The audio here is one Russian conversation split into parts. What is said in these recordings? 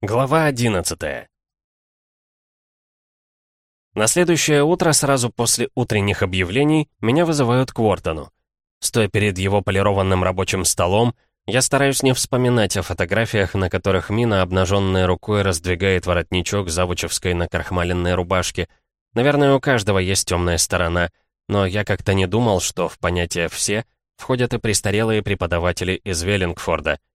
Глава 11 На следующее утро, сразу после утренних объявлений, меня вызывают к Уортону. Стоя перед его полированным рабочим столом, я стараюсь не вспоминать о фотографиях, на которых Мина, обнаженная рукой, раздвигает воротничок завучевской накрахмаленной рубашки. Наверное, у каждого есть темная сторона, но я как-то не думал, что в понятие «все» входят и престарелые преподаватели из Веллингфорда —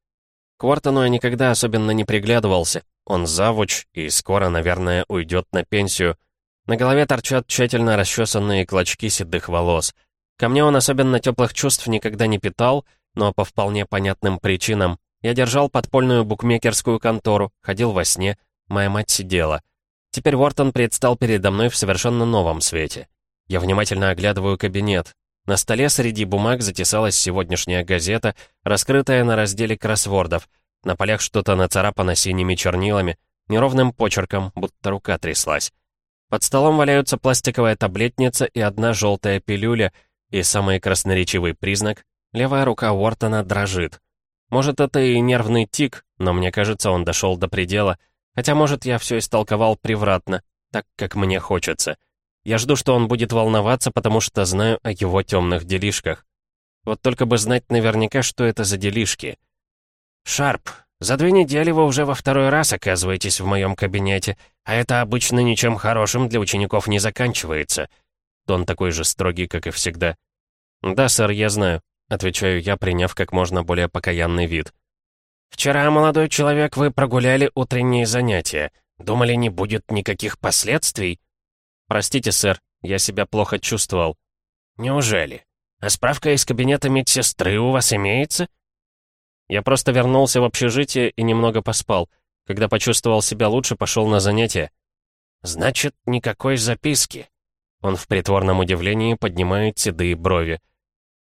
к Уортону я никогда особенно не приглядывался. Он завуч и скоро, наверное, уйдет на пенсию. На голове торчат тщательно расчесанные клочки седых волос. Ко мне он особенно теплых чувств никогда не питал, но по вполне понятным причинам. Я держал подпольную букмекерскую контору, ходил во сне, моя мать сидела. Теперь Уортон предстал передо мной в совершенно новом свете. Я внимательно оглядываю кабинет. На столе среди бумаг затесалась сегодняшняя газета, раскрытая на разделе кроссвордов. На полях что-то нацарапано синими чернилами, неровным почерком, будто рука тряслась. Под столом валяются пластиковая таблетница и одна желтая пилюля, и самый красноречивый признак — левая рука Уортона дрожит. Может, это и нервный тик, но мне кажется, он дошел до предела, хотя, может, я все истолковал превратно, так, как мне хочется — я жду, что он будет волноваться, потому что знаю о его темных делишках. Вот только бы знать наверняка, что это за делишки. «Шарп, за две недели вы уже во второй раз оказываетесь в моем кабинете, а это обычно ничем хорошим для учеников не заканчивается». Тон такой же строгий, как и всегда. «Да, сэр, я знаю», — отвечаю я, приняв как можно более покаянный вид. «Вчера, молодой человек, вы прогуляли утренние занятия. Думали, не будет никаких последствий?» «Простите, сэр, я себя плохо чувствовал». «Неужели? А справка из кабинета медсестры у вас имеется?» Я просто вернулся в общежитие и немного поспал. Когда почувствовал себя лучше, пошел на занятия. «Значит, никакой записки». Он в притворном удивлении поднимает седые брови.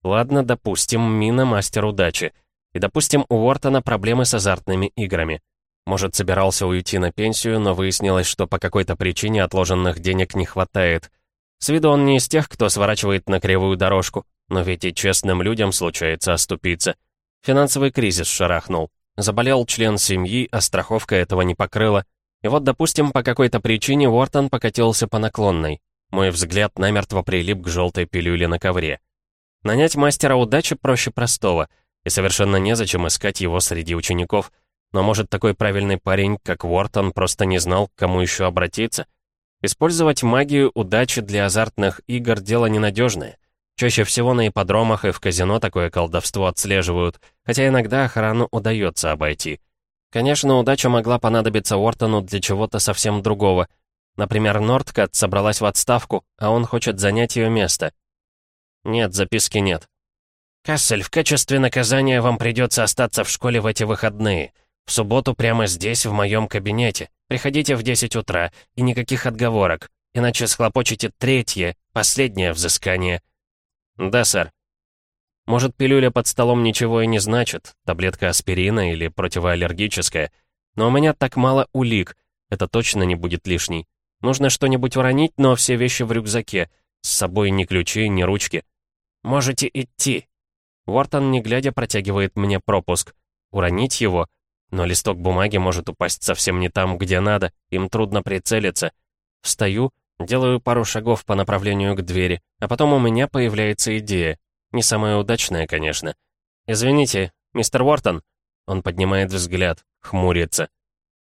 «Ладно, допустим, Мина мастер удачи. И допустим, у Уортона проблемы с азартными играми. Может, собирался уйти на пенсию, но выяснилось, что по какой-то причине отложенных денег не хватает. С виду он не из тех, кто сворачивает на кривую дорожку, но ведь и честным людям случается оступиться. Финансовый кризис шарахнул. Заболел член семьи, а страховка этого не покрыла. И вот, допустим, по какой-то причине Уортон покатился по наклонной. Мой взгляд намертво прилип к желтой пилюле на ковре. Нанять мастера удачи проще простого, и совершенно незачем искать его среди учеников — но может такой правильный парень, как Уортон, просто не знал, к кому еще обратиться? Использовать магию удачи для азартных игр — дело ненадежное. Чаще всего на ипподромах и в казино такое колдовство отслеживают, хотя иногда охрану удается обойти. Конечно, удача могла понадобиться Уортону для чего-то совсем другого. Например, Нордкат собралась в отставку, а он хочет занять ее место. Нет, записки нет. «Кассель, в качестве наказания вам придется остаться в школе в эти выходные. В субботу прямо здесь, в моем кабинете. Приходите в 10 утра, и никаких отговорок, иначе схлопочете третье, последнее взыскание». «Да, сэр». Может, пилюля под столом ничего и не значит, таблетка аспирина или противоаллергическая. Но у меня так мало улик, это точно не будет лишней. Нужно что-нибудь уронить, но все вещи в рюкзаке. С собой ни ключи, ни ручки. «Можете идти». Уортон, не глядя, протягивает мне пропуск. Уронить его? Но листок бумаги может упасть совсем не там, где надо, им трудно прицелиться. Встаю, делаю пару шагов по направлению к двери, а потом у меня появляется идея. Не самая удачная, конечно. «Извините, мистер Уортон?» Он поднимает взгляд, хмурится.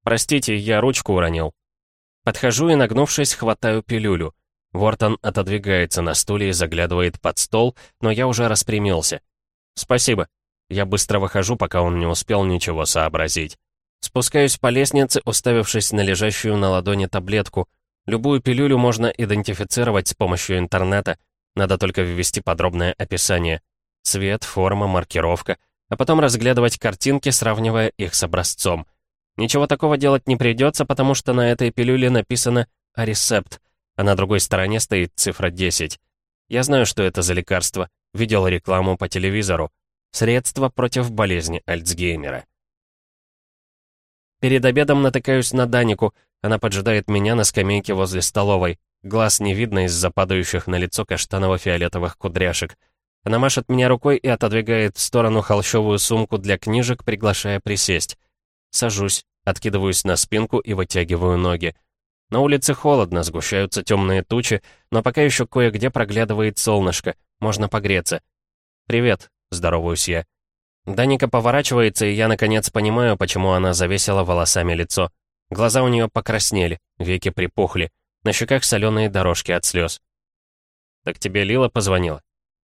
«Простите, я ручку уронил». Подхожу и, нагнувшись, хватаю пилюлю. Уортон отодвигается на стуле и заглядывает под стол, но я уже распрямился. «Спасибо». Я быстро выхожу, пока он не успел ничего сообразить. Спускаюсь по лестнице, уставившись на лежащую на ладони таблетку. Любую пилюлю можно идентифицировать с помощью интернета. Надо только ввести подробное описание. Цвет, форма, маркировка. А потом разглядывать картинки, сравнивая их с образцом. Ничего такого делать не придется, потому что на этой пилюле написано «Аресепт», а на другой стороне стоит цифра 10. Я знаю, что это за лекарство. Видел рекламу по телевизору. Средство против болезни Альцгеймера. Перед обедом натыкаюсь на Данику. Она поджидает меня на скамейке возле столовой. Глаз не видно из-за падающих на лицо каштаново-фиолетовых кудряшек. Она машет меня рукой и отодвигает в сторону холщовую сумку для книжек, приглашая присесть. Сажусь, Откидываюсь на спинку и вытягиваю ноги. На улице холодно, сгущаются темные тучи, но пока еще кое-где проглядывает солнышко, можно погреться. «Привет», — здороваюсь я. Даника поворачивается, и я наконец понимаю, почему она завесила волосами лицо. Глаза у нее покраснели, веки припухли, на щеках соленые дорожки от слез. «Так тебе Лила позвонила?»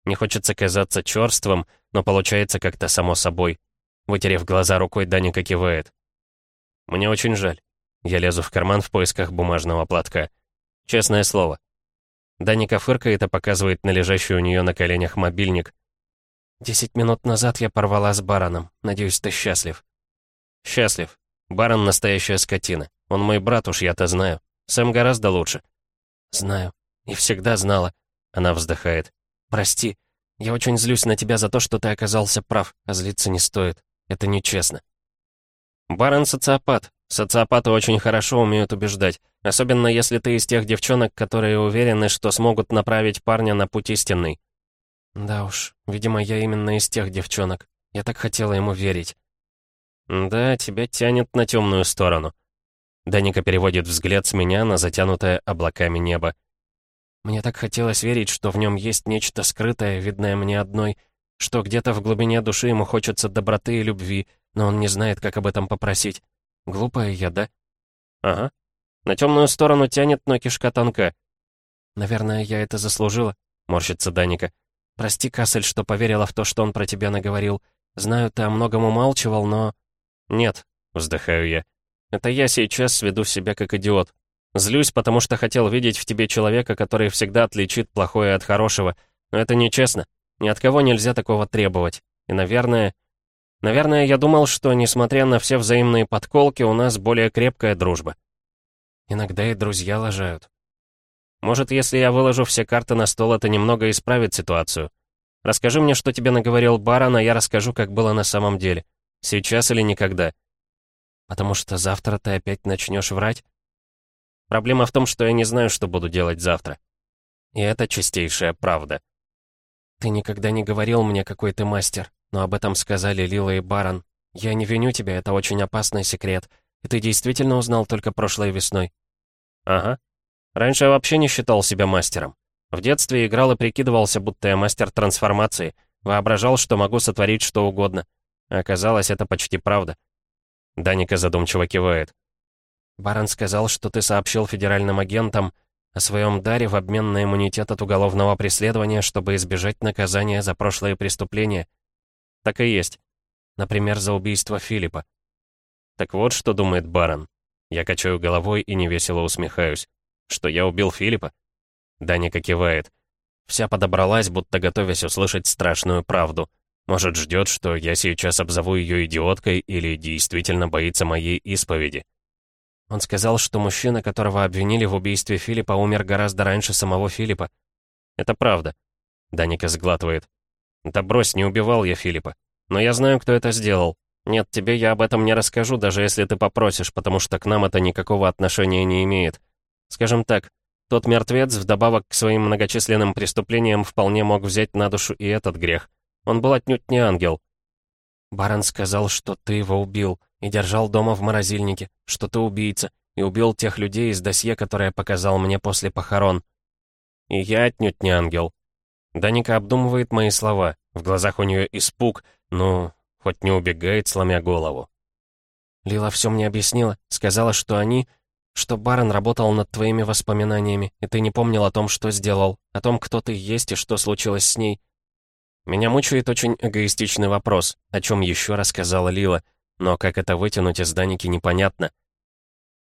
Не хочется казаться черствым, но получается как-то само собой. Вытерев глаза рукой, Даника кивает. «Мне очень жаль». Я лезу в карман в поисках бумажного платка. Честное слово. Даника фыркает и показывает на лежащий у нее на коленях мобильник. «Десять минут назад я порвала с бароном. Надеюсь, ты счастлив». «Счастлив. Барон — настоящая скотина. Он мой брат, уж я-то знаю. Сэм гораздо лучше». «Знаю. И всегда знала». Она вздыхает. «Прости. Я очень злюсь на тебя за то, что ты оказался прав, а злиться не стоит. Это нечестно». «Барон — социопат. Социопаты очень хорошо умеют убеждать. Особенно если ты из тех девчонок, которые уверены, что смогут направить парня на путь истинный». «Да уж, видимо, я именно из тех девчонок. Я так хотела ему верить». «Да, тебя тянет на темную сторону». Даника переводит взгляд с меня на затянутое облаками небо. Мне так хотелось верить, что в нем есть нечто скрытое, видное мне одной, что где-то в глубине души ему хочется доброты и любви, но он не знает, как об этом попросить. Глупая я, да? Ага. На темную сторону тянет, но кишка тонка. Наверное, я это заслужила, морщится Даника. Прости, Кассель, что поверила в то, что он про тебя наговорил. Знаю, ты о многом умалчивал, но... Нет, вздыхаю я. Это я сейчас веду себя как идиот. Злюсь, потому что хотел видеть в тебе человека, который всегда отличит плохое от хорошего. Но это нечестно. Ни от кого нельзя такого требовать. И, наверное... Наверное, я думал, что, несмотря на все взаимные подколки, у нас более крепкая дружба. Иногда и друзья лажают. Может, если я выложу все карты на стол, это немного исправит ситуацию. Расскажи мне, что тебе наговорил Барон, а я расскажу, как было на самом деле. Сейчас или никогда. Потому что завтра ты опять начнешь врать? Проблема в том, что я не знаю, что буду делать завтра. И это чистейшая правда. Ты никогда не говорил мне, какой ты мастер, но об этом сказали Лила и Барон. Я не виню тебя, это очень опасный секрет. И ты действительно узнал только прошлой весной. Ага. Раньше я вообще не считал себя мастером. В детстве играл и прикидывался, будто я мастер трансформации. Воображал, что могу сотворить что угодно. Оказалось, это почти правда. Даника задумчиво кивает. Барон сказал, что ты сообщил федеральным агентам о своем даре в обмен на иммунитет от уголовного преследования, чтобы избежать наказания за прошлые преступления. Так и есть. Например, за убийство Филиппа. Так вот, что думает барон. Я качаю головой и невесело усмехаюсь. Что я убил Филиппа? Даника кивает. Вся подобралась, будто готовясь услышать страшную правду. Может, ждет, что я сейчас обзову ее идиоткой или действительно боится моей исповеди. Он сказал, что мужчина, которого обвинили в убийстве Филиппа, умер гораздо раньше самого Филиппа. Это правда. Даника сглатывает. Да брось, не убивал я Филиппа. Но я знаю, кто это сделал. Нет, тебе я об этом не расскажу, даже если ты попросишь, потому что к нам это никакого отношения не имеет. Скажем так, тот мертвец, вдобавок к своим многочисленным преступлениям, вполне мог взять на душу и этот грех. Он был отнюдь не ангел. Барон сказал, что ты его убил и держал дома в морозильнике, что ты убийца, и убил тех людей из досье, которое показал мне после похорон. И я отнюдь не ангел. Даника обдумывает мои слова, в глазах у нее испуг, но хоть не убегает, сломя голову. Лила все мне объяснила, сказала, что они, что Барон работал над твоими воспоминаниями, и ты не помнил о том, что сделал, о том, кто ты есть и что случилось с ней. Меня мучает очень эгоистичный вопрос, о чем еще рассказала Лила, но как это вытянуть из Даники непонятно.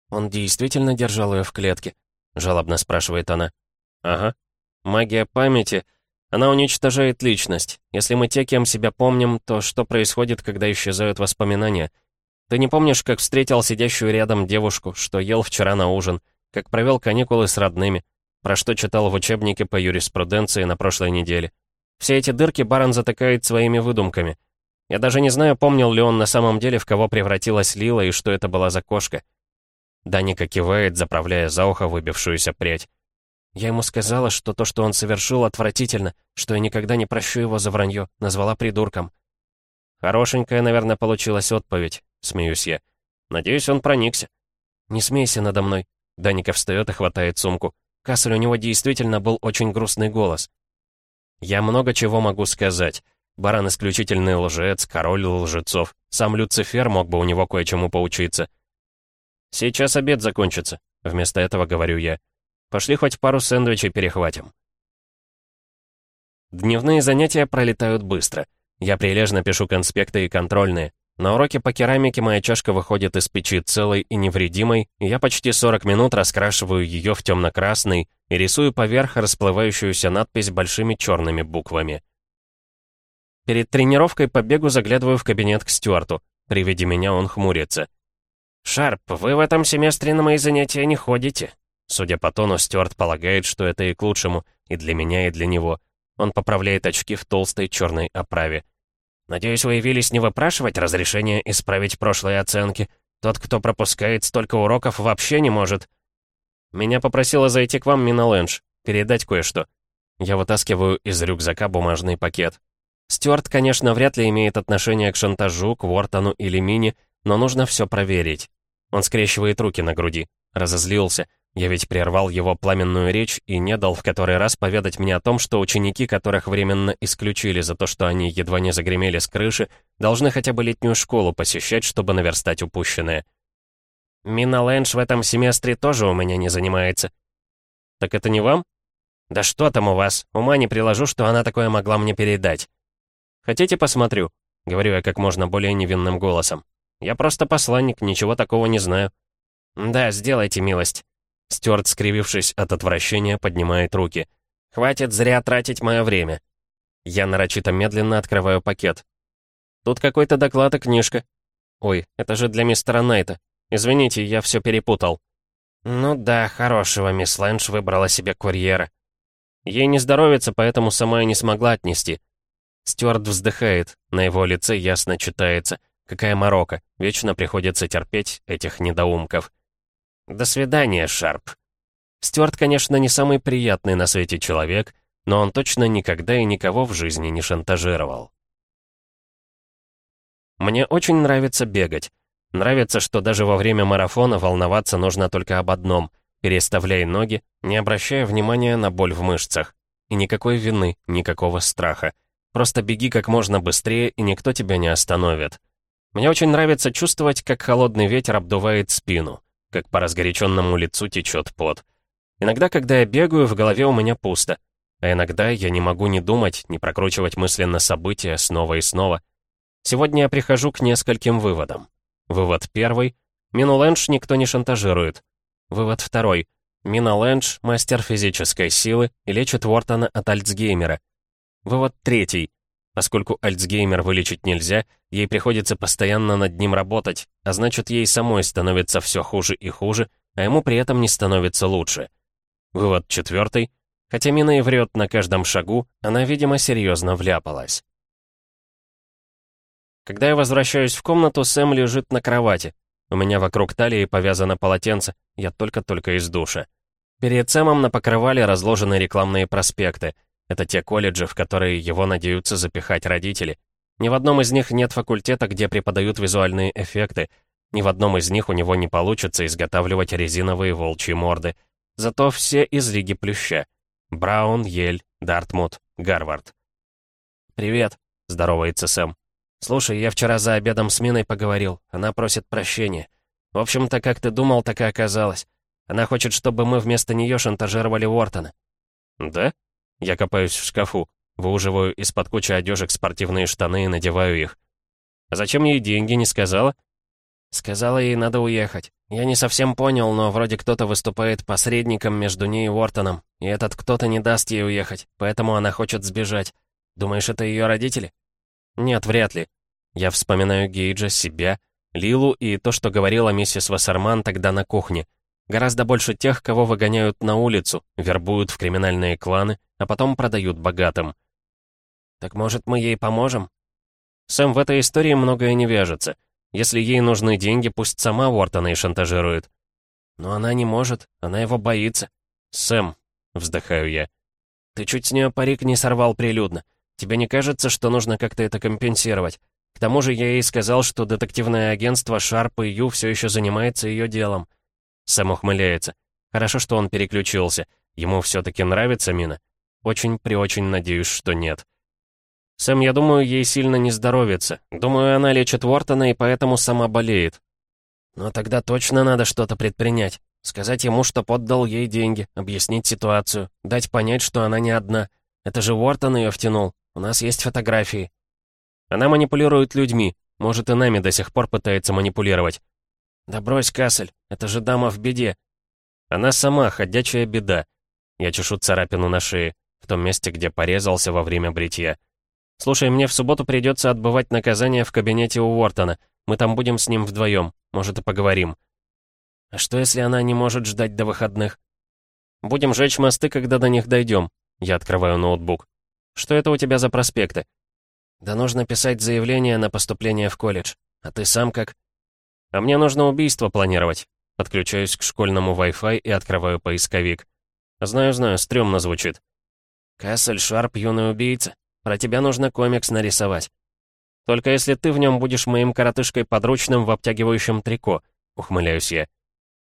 «Он действительно держал ее в клетке?» — жалобно спрашивает она. «Ага. Магия памяти. Она уничтожает личность. Если мы те, кем себя помним, то что происходит, когда исчезают воспоминания? Ты не помнишь, как встретил сидящую рядом девушку, что ел вчера на ужин, как провел каникулы с родными, про что читал в учебнике по юриспруденции на прошлой неделе? Все эти дырки барон затыкает своими выдумками — я даже не знаю, помнил ли он на самом деле, в кого превратилась Лила и что это была за кошка. Даника кивает, заправляя за ухо выбившуюся прядь. Я ему сказала, что то, что он совершил, отвратительно, что я никогда не прощу его за вранье, назвала придурком. Хорошенькая, наверное, получилась отповедь, смеюсь я. Надеюсь, он проникся. «Не смейся надо мной». Даника встает и хватает сумку. Кассель, у него действительно был очень грустный голос. «Я много чего могу сказать. Баран исключительный лжец, король лжецов. Сам Люцифер мог бы у него кое-чему поучиться». «Сейчас обед закончится», — вместо этого говорю я. «Пошли хоть пару сэндвичей перехватим». Дневные занятия пролетают быстро. Я прилежно пишу конспекты и контрольные. На уроке по керамике моя чашка выходит из печи целой и невредимой, и я почти 40 минут раскрашиваю ее в темно-красный и рисую поверх расплывающуюся надпись большими черными буквами. Перед тренировкой по бегу заглядываю в кабинет к Стюарту. При виде меня он хмурится. «Шарп, вы в этом семестре на мои занятия не ходите?» Судя по тону, Стюарт полагает, что это и к лучшему, и для меня, и для него. Он поправляет очки в толстой черной оправе. Надеюсь, вы явились не выпрашивать разрешения исправить прошлые оценки. Тот, кто пропускает столько уроков, вообще не может. Меня попросила зайти к вам Мина Лэнш, передать кое-что. Я вытаскиваю из рюкзака бумажный пакет. Стюарт, конечно, вряд ли имеет отношение к шантажу, к Вортону или Мине, но нужно все проверить. Он скрещивает руки на груди. Разозлился. Я ведь прервал его пламенную речь и не дал в который раз поведать мне о том, что ученики, которых временно исключили за то, что они едва не загремели с крыши, должны хотя бы летнюю школу посещать, чтобы наверстать упущенное. Мина Лэнш в этом семестре тоже у меня не занимается. Так это не вам? Да что там у вас? Ума не приложу, что она такое могла мне передать. Хотите, посмотрю? Говорю я как можно более невинным голосом. Я просто посланник, ничего такого не знаю. Да, сделайте милость. Стюарт, скривившись от отвращения, поднимает руки. «Хватит зря тратить мое время». Я нарочито медленно открываю пакет. «Тут какой-то доклад и книжка». «Ой, это же для мистера Найта. Извините, я все перепутал». «Ну да, хорошего мисс Лэндж выбрала себе курьера». Ей не здоровится, поэтому сама и не смогла отнести. Стюарт вздыхает, на его лице ясно читается. Какая морока, вечно приходится терпеть этих недоумков. «До свидания, Шарп». Стюарт, конечно, не самый приятный на свете человек, но он точно никогда и никого в жизни не шантажировал. Мне очень нравится бегать. Нравится, что даже во время марафона волноваться нужно только об одном — переставляй ноги, не обращая внимания на боль в мышцах. И никакой вины, никакого страха. Просто беги как можно быстрее, и никто тебя не остановит. Мне очень нравится чувствовать, как холодный ветер обдувает спину как по разгоряченному лицу течет пот. Иногда, когда я бегаю, в голове у меня пусто. А иногда я не могу ни думать, ни прокручивать мысленно события снова и снова. Сегодня я прихожу к нескольким выводам. Вывод первый. Мину Лэндж никто не шантажирует. Вывод второй. Мина Лэндж — мастер физической силы и лечит Уортона от Альцгеймера. Вывод третий. Поскольку Альцгеймер вылечить нельзя, ей приходится постоянно над ним работать, а значит, ей самой становится все хуже и хуже, а ему при этом не становится лучше. Вывод четвертый. Хотя Мина и врет на каждом шагу, она, видимо, серьезно вляпалась. Когда я возвращаюсь в комнату, Сэм лежит на кровати. У меня вокруг талии повязано полотенце, я только-только из душа. Перед Сэмом на покрывале разложены рекламные проспекты — это те колледжи, в которые его надеются запихать родители. Ни в одном из них нет факультета, где преподают визуальные эффекты. Ни в одном из них у него не получится изготавливать резиновые волчьи морды. Зато все из Лиги Плюща. Браун, Ель, Дартмут, Гарвард. «Привет», — здоровается Сэм. «Слушай, я вчера за обедом с Миной поговорил. Она просит прощения. В общем-то, как ты думал, так и оказалось. Она хочет, чтобы мы вместо нее шантажировали Уортона». «Да?» Я копаюсь в шкафу, выуживаю из-под кучи одежек спортивные штаны и надеваю их. А зачем ей деньги, не сказала? Сказала ей, надо уехать. Я не совсем понял, но вроде кто-то выступает посредником между ней и Уортоном, и этот кто-то не даст ей уехать, поэтому она хочет сбежать. Думаешь, это ее родители? Нет, вряд ли. Я вспоминаю Гейджа, себя, Лилу и то, что говорила миссис Вассерман тогда на кухне. Гораздо больше тех, кого выгоняют на улицу, вербуют в криминальные кланы, а потом продают богатым. Так может, мы ей поможем? Сэм, в этой истории многое не вяжется. Если ей нужны деньги, пусть сама Уортона и шантажирует. Но она не может, она его боится. Сэм, вздыхаю я. Ты чуть с нее парик не сорвал прилюдно. Тебе не кажется, что нужно как-то это компенсировать? К тому же я ей сказал, что детективное агентство Шарп и Ю все еще занимается ее делом. Сэм ухмыляется. Хорошо, что он переключился. Ему все-таки нравится Мина? Очень-преочень надеюсь, что нет. Сэм, я думаю, ей сильно не здоровится. Думаю, она лечит Уортона и поэтому сама болеет. Но тогда точно надо что-то предпринять. Сказать ему, что поддал ей деньги, объяснить ситуацию, дать понять, что она не одна. Это же Уортон ее втянул. У нас есть фотографии. Она манипулирует людьми. Может, и нами до сих пор пытается манипулировать. Да брось, Кассель, это же дама в беде. Она сама ходячая беда. Я чешу царапину на шее, в том месте, где порезался во время бритья. Слушай, мне в субботу придется отбывать наказание в кабинете у Уортона. Мы там будем с ним вдвоем. Может, и поговорим. А что, если она не может ждать до выходных? Будем жечь мосты, когда до них дойдем. Я открываю ноутбук. Что это у тебя за проспекты? Да нужно писать заявление на поступление в колледж. А ты сам как? А мне нужно убийство планировать. Подключаюсь к школьному Wi-Fi и открываю поисковик. Знаю-знаю, стрёмно звучит. Кассель Шарп, юный убийца. Про тебя нужно комикс нарисовать. Только если ты в нем будешь моим коротышкой подручным в обтягивающем трико, ухмыляюсь я.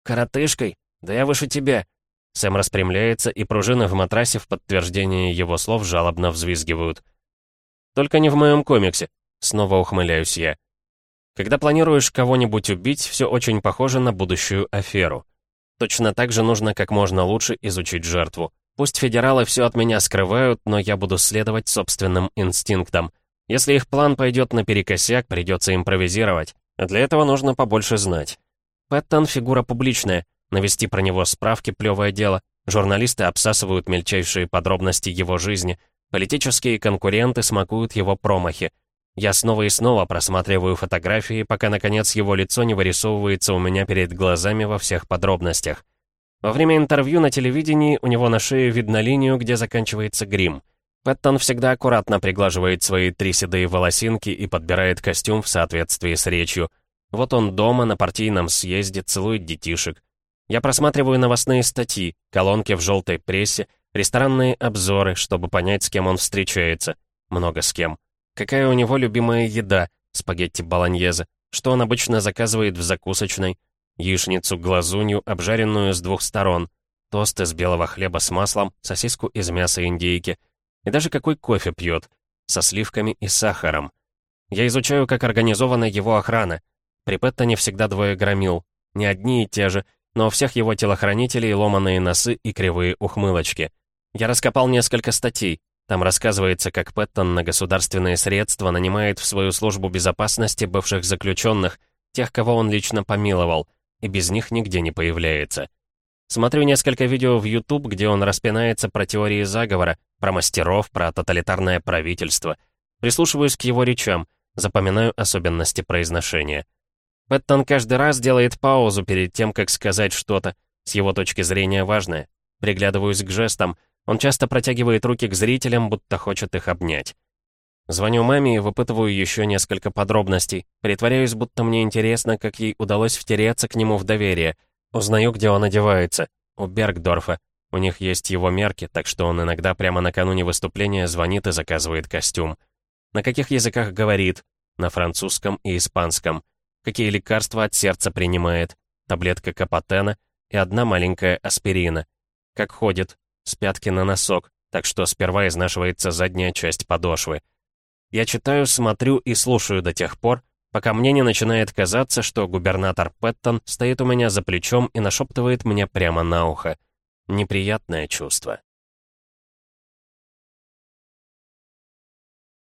Коротышкой? Да я выше тебя. Сэм распрямляется, и пружины в матрасе в подтверждение его слов жалобно взвизгивают. Только не в моем комиксе. Снова ухмыляюсь я. Когда планируешь кого-нибудь убить, все очень похоже на будущую аферу. Точно так же нужно как можно лучше изучить жертву. Пусть федералы все от меня скрывают, но я буду следовать собственным инстинктам. Если их план пойдет наперекосяк, придется импровизировать. Для этого нужно побольше знать. Пэттон — фигура публичная. Навести про него справки — плевое дело. Журналисты обсасывают мельчайшие подробности его жизни. Политические конкуренты смакуют его промахи. Я снова и снова просматриваю фотографии, пока, наконец, его лицо не вырисовывается у меня перед глазами во всех подробностях. Во время интервью на телевидении у него на шее видно линию, где заканчивается грим. Пэттон всегда аккуратно приглаживает свои три седые волосинки и подбирает костюм в соответствии с речью. Вот он дома, на партийном съезде, целует детишек. Я просматриваю новостные статьи, колонки в желтой прессе, ресторанные обзоры, чтобы понять, с кем он встречается. Много с кем. Какая у него любимая еда? Спагетти болоньезе. Что он обычно заказывает в закусочной? Яичницу глазунью, обжаренную с двух сторон. Тост из белого хлеба с маслом, сосиску из мяса индейки. И даже какой кофе пьет. Со сливками и сахаром. Я изучаю, как организована его охрана. При Пэттоне всегда двое громил. Не одни и те же, но у всех его телохранителей ломаные носы и кривые ухмылочки. Я раскопал несколько статей. Там рассказывается, как Пэттон на государственные средства нанимает в свою службу безопасности бывших заключенных, тех, кого он лично помиловал, и без них нигде не появляется. Смотрю несколько видео в YouTube, где он распинается про теории заговора, про мастеров, про тоталитарное правительство. Прислушиваюсь к его речам, запоминаю особенности произношения. Пэттон каждый раз делает паузу перед тем, как сказать что-то, с его точки зрения важное. Приглядываюсь к жестам — он часто протягивает руки к зрителям, будто хочет их обнять. Звоню маме и выпытываю еще несколько подробностей. Притворяюсь, будто мне интересно, как ей удалось втереться к нему в доверие. Узнаю, где он одевается. У Бергдорфа. У них есть его мерки, так что он иногда прямо накануне выступления звонит и заказывает костюм. На каких языках говорит? На французском и испанском. Какие лекарства от сердца принимает? Таблетка капотена и одна маленькая аспирина. Как ходит? с пятки на носок, так что сперва изнашивается задняя часть подошвы. Я читаю, смотрю и слушаю до тех пор, пока мне не начинает казаться, что губернатор Пэттон стоит у меня за плечом и нашептывает мне прямо на ухо. Неприятное чувство.